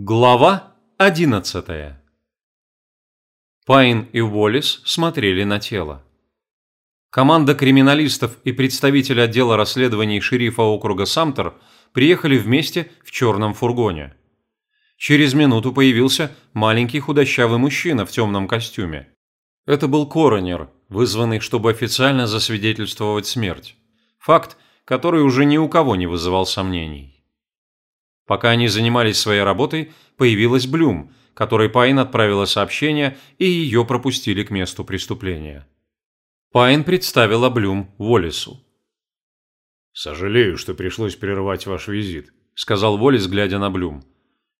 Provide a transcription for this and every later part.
Глава 11 Пайн и Уоллес смотрели на тело. Команда криминалистов и представитель отдела расследований шерифа округа Самтер приехали вместе в черном фургоне. Через минуту появился маленький худощавый мужчина в темном костюме. Это был коронер, вызванный, чтобы официально засвидетельствовать смерть. Факт, который уже ни у кого не вызывал сомнений. Пока они занимались своей работой, появилась Блюм, которой Пайн отправила сообщение, и ее пропустили к месту преступления. Пайн представила Блюм Уоллесу. «Сожалею, что пришлось прервать ваш визит», – сказал Уоллес, глядя на Блюм.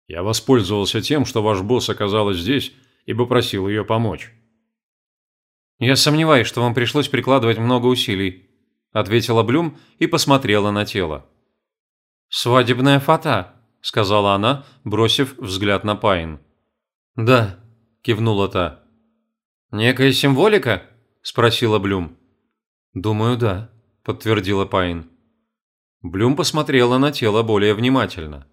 «Я воспользовался тем, что ваш босс оказалась здесь, и попросил ее помочь». «Я сомневаюсь, что вам пришлось прикладывать много усилий», – ответила Блюм и посмотрела на тело. «Свадебная фата», – сказала она, бросив взгляд на Пайн. «Да», – кивнула та. «Некая символика?» – спросила Блюм. «Думаю, да», – подтвердила Пайн. Блюм посмотрела на тело более внимательно.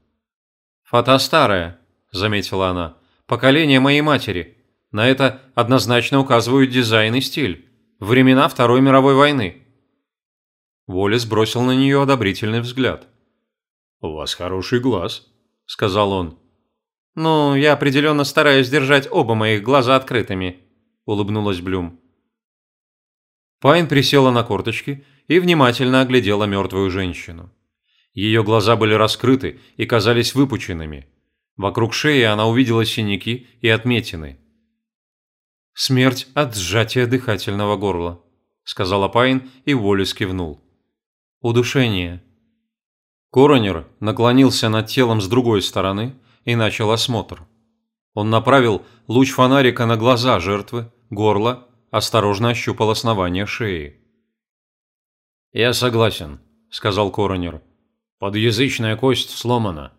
«Фата старая», – заметила она. «Поколение моей матери. На это однозначно указывают дизайн и стиль. Времена Второй мировой войны». Уоллес бросил на нее одобрительный взгляд. «У вас хороший глаз», – сказал он. «Ну, я определенно стараюсь держать оба моих глаза открытыми», – улыбнулась Блюм. Пайн присела на корточки и внимательно оглядела мертвую женщину. Ее глаза были раскрыты и казались выпученными. Вокруг шеи она увидела синяки и отметины. «Смерть от сжатия дыхательного горла», – сказала Пайн, и Уоллес кивнул. «Удушение», Коронер наклонился над телом с другой стороны и начал осмотр. Он направил луч фонарика на глаза жертвы, горло, осторожно ощупал основание шеи. «Я согласен», – сказал коронер. «Подъязычная кость сломана».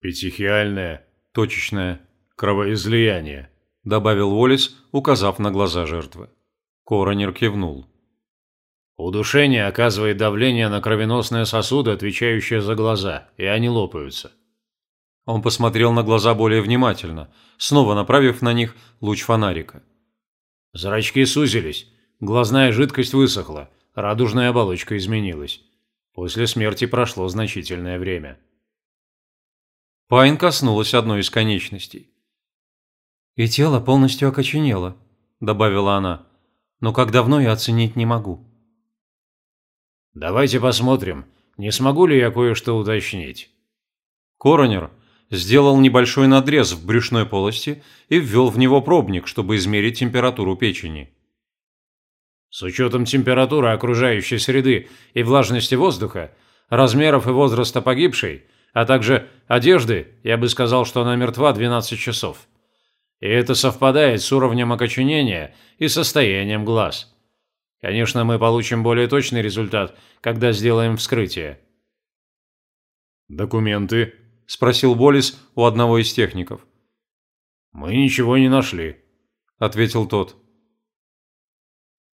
«Петихиальное, точечное кровоизлияние», – добавил Уоллес, указав на глаза жертвы. Коронер кивнул. Удушение оказывает давление на кровеносные сосуды, отвечающие за глаза, и они лопаются. Он посмотрел на глаза более внимательно, снова направив на них луч фонарика. Зрачки сузились, глазная жидкость высохла, радужная оболочка изменилась. После смерти прошло значительное время. Пайн коснулась одной из конечностей. «И тело полностью окоченело», – добавила она. «Но как давно я оценить не могу». Давайте посмотрим, не смогу ли я кое-что уточнить. Коронер сделал небольшой надрез в брюшной полости и ввел в него пробник, чтобы измерить температуру печени. С учетом температуры окружающей среды и влажности воздуха, размеров и возраста погибшей, а также одежды, я бы сказал, что она мертва 12 часов. И это совпадает с уровнем окоченения и состоянием глаз. Конечно, мы получим более точный результат, когда сделаем вскрытие. «Документы?» – спросил Болис у одного из техников. «Мы ничего не нашли», – ответил тот.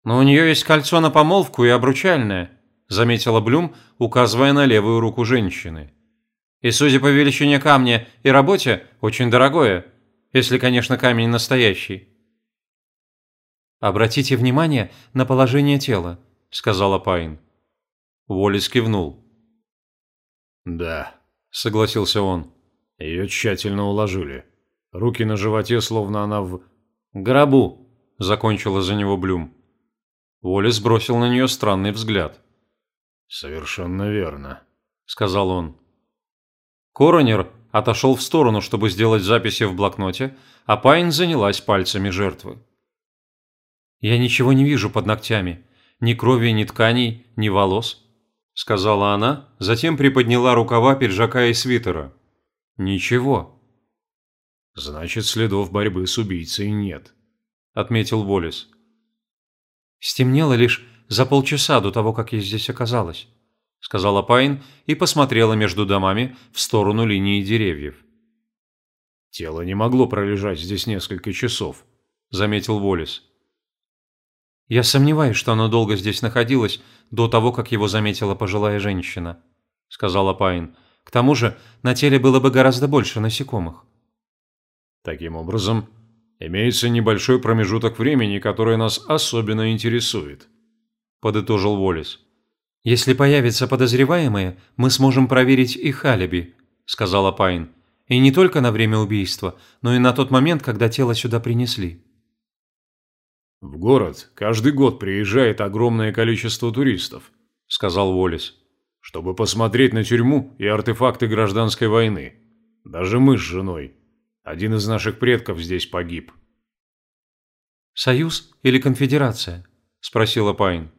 «Но у нее есть кольцо на помолвку и обручальное», – заметила Блюм, указывая на левую руку женщины. «И, судя по величине камня и работе, очень дорогое, если, конечно, камень настоящий». «Обратите внимание на положение тела», – сказала Пайн. Уоллес кивнул. «Да», – согласился он. «Ее тщательно уложили. Руки на животе, словно она в...» «Гробу», – закончила за него Блюм. Уоллес бросил на нее странный взгляд. «Совершенно верно», – сказал он. Коронер отошел в сторону, чтобы сделать записи в блокноте, а Пайн занялась пальцами жертвы. «Я ничего не вижу под ногтями. Ни крови, ни тканей, ни волос», – сказала она, затем приподняла рукава пиджака и свитера. «Ничего». «Значит, следов борьбы с убийцей нет», – отметил Волис. «Стемнело лишь за полчаса до того, как я здесь оказалась», – сказала Пайн и посмотрела между домами в сторону линии деревьев. «Тело не могло пролежать здесь несколько часов», – заметил Волис. Я сомневаюсь, что оно долго здесь находилось до того, как его заметила пожилая женщина, сказала Пайн. К тому же на теле было бы гораздо больше насекомых. Таким образом, имеется небольшой промежуток времени, который нас особенно интересует, подытожил Волис. Если появятся подозреваемые, мы сможем проверить их алиби, сказала Пайн. И не только на время убийства, но и на тот момент, когда тело сюда принесли. В город каждый год приезжает огромное количество туристов, сказал Волис, чтобы посмотреть на тюрьму и артефакты гражданской войны. Даже мы с женой. Один из наших предков здесь погиб. Союз или конфедерация? спросила Пайн.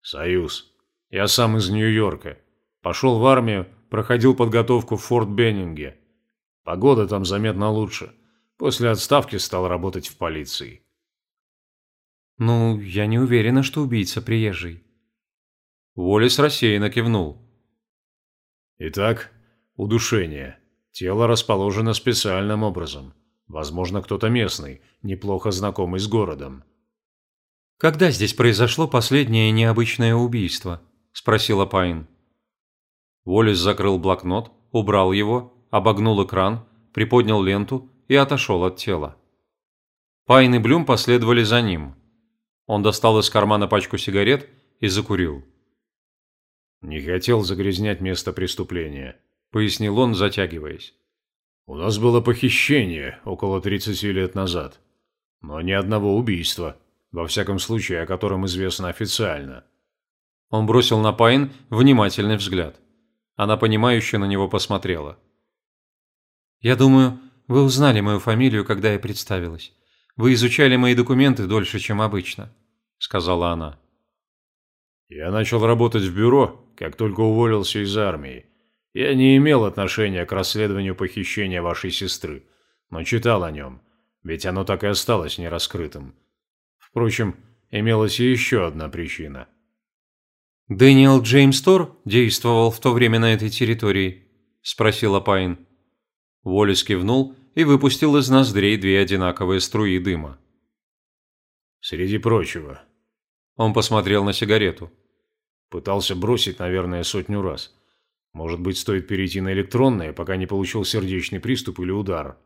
Союз. Я сам из Нью-Йорка. Пошел в армию, проходил подготовку в Форт Беннинге. Погода там заметно лучше. После отставки стал работать в полиции. «Ну, я не уверена, что убийца приезжий». Уоллес рассеянно кивнул. «Итак, удушение. Тело расположено специальным образом. Возможно, кто-то местный, неплохо знакомый с городом». «Когда здесь произошло последнее необычное убийство?» – спросила Пайн. Уоллес закрыл блокнот, убрал его, обогнул экран, приподнял ленту и отошел от тела. Пайн и Блюм последовали за ним – он достал из кармана пачку сигарет и закурил. «Не хотел загрязнять место преступления», – пояснил он, затягиваясь. «У нас было похищение около 30 лет назад, но ни одного убийства, во всяком случае, о котором известно официально». Он бросил на Пайн внимательный взгляд. Она понимающе на него посмотрела. «Я думаю, вы узнали мою фамилию, когда я представилась. Вы изучали мои документы дольше, чем обычно сказала она. Я начал работать в бюро, как только уволился из армии. Я не имел отношения к расследованию похищения вашей сестры, но читал о нем, ведь оно так и осталось нераскрытым. Впрочем, имелась и еще одна причина. «Дэниел Джеймс Тор действовал в то время на этой территории?» – спросила Пайн. Уоллес кивнул и выпустил из ноздрей две одинаковые струи дыма. «Среди прочего, он посмотрел на сигарету. Пытался бросить, наверное, сотню раз. Может быть, стоит перейти на электронные, пока не получил сердечный приступ или удар.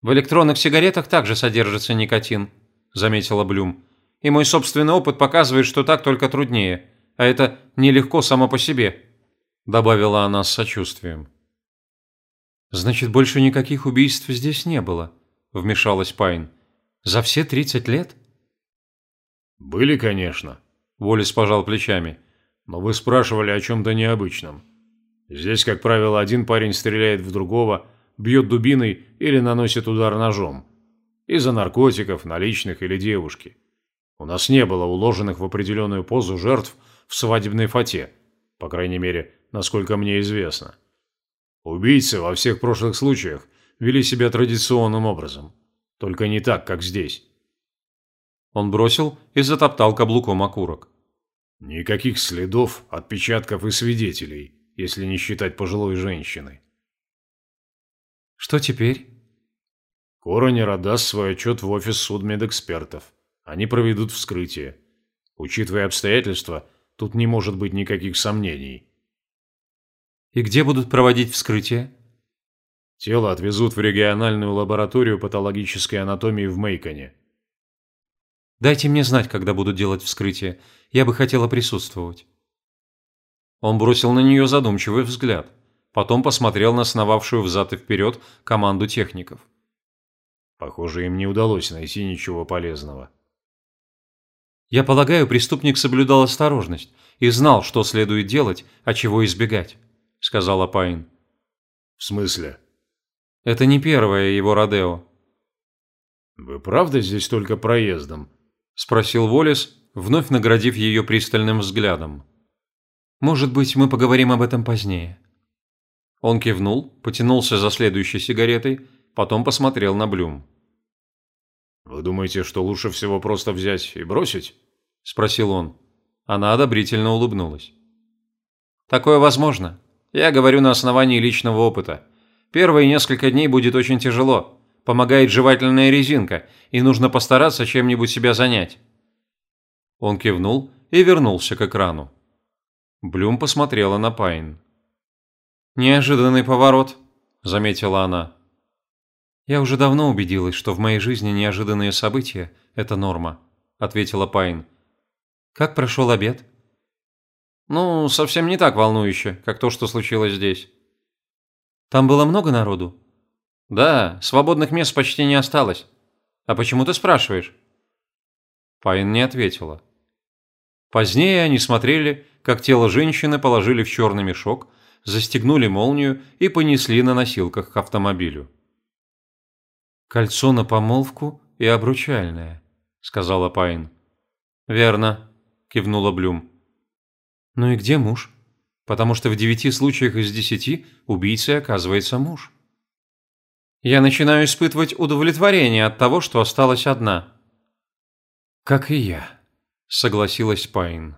«В электронных сигаретах также содержится никотин», – заметила Блюм. «И мой собственный опыт показывает, что так только труднее. А это нелегко само по себе», – добавила она с сочувствием. «Значит, больше никаких убийств здесь не было», – вмешалась Пайн. «За все тридцать лет?» «Были, конечно», – Волис пожал плечами. «Но вы спрашивали о чем-то необычном. Здесь, как правило, один парень стреляет в другого, бьет дубиной или наносит удар ножом. Из-за наркотиков, наличных или девушки. У нас не было уложенных в определенную позу жертв в свадебной фате, по крайней мере, насколько мне известно. Убийцы во всех прошлых случаях вели себя традиционным образом, только не так, как здесь. Он бросил и затоптал каблуком окурок. Никаких следов, отпечатков и свидетелей, если не считать пожилой женщины. Что теперь? Коронер отдаст свой отчет в офис судмедэкспертов. Они проведут вскрытие. Учитывая обстоятельства, тут не может быть никаких сомнений. И где будут проводить вскрытие? Тело отвезут в региональную лабораторию патологической анатомии в Мейконе. Дайте мне знать, когда будут делать вскрытие. Я бы хотела присутствовать». Он бросил на нее задумчивый взгляд. Потом посмотрел на сновавшую взад и вперед команду техников. Похоже, им не удалось найти ничего полезного. «Я полагаю, преступник соблюдал осторожность и знал, что следует делать, а чего избегать», – сказала Пайн. «В смысле?» «Это не первое его Родео». «Вы правда здесь только проездом?» – спросил Волес, вновь наградив ее пристальным взглядом. «Может быть, мы поговорим об этом позднее». Он кивнул, потянулся за следующей сигаретой, потом посмотрел на Блюм. «Вы думаете, что лучше всего просто взять и бросить?» – спросил он. Она одобрительно улыбнулась. «Такое возможно. Я говорю на основании личного опыта. Первые несколько дней будет очень тяжело, помогает жевательная резинка, и нужно постараться чем-нибудь себя занять». Он кивнул и вернулся к экрану. Блюм посмотрела на Пайн. Неожиданный поворот, заметила она. Я уже давно убедилась, что в моей жизни неожиданные события – это норма, ответила Пайн. Как прошел обед? Ну, совсем не так волнующе, как то, что случилось здесь. Там было много народу? Да, свободных мест почти не осталось. А почему ты спрашиваешь? Пайн не ответила. Позднее они смотрели, как тело женщины положили в черный мешок, застегнули молнию и понесли на носилках к автомобилю. «Кольцо на помолвку и обручальное», — сказала Пайн. «Верно», — кивнула Блюм. «Ну и где муж?» потому что в девяти случаях из десяти убийцей оказывается муж. Я начинаю испытывать удовлетворение от того, что осталась одна. «Как и я», — согласилась Пайн.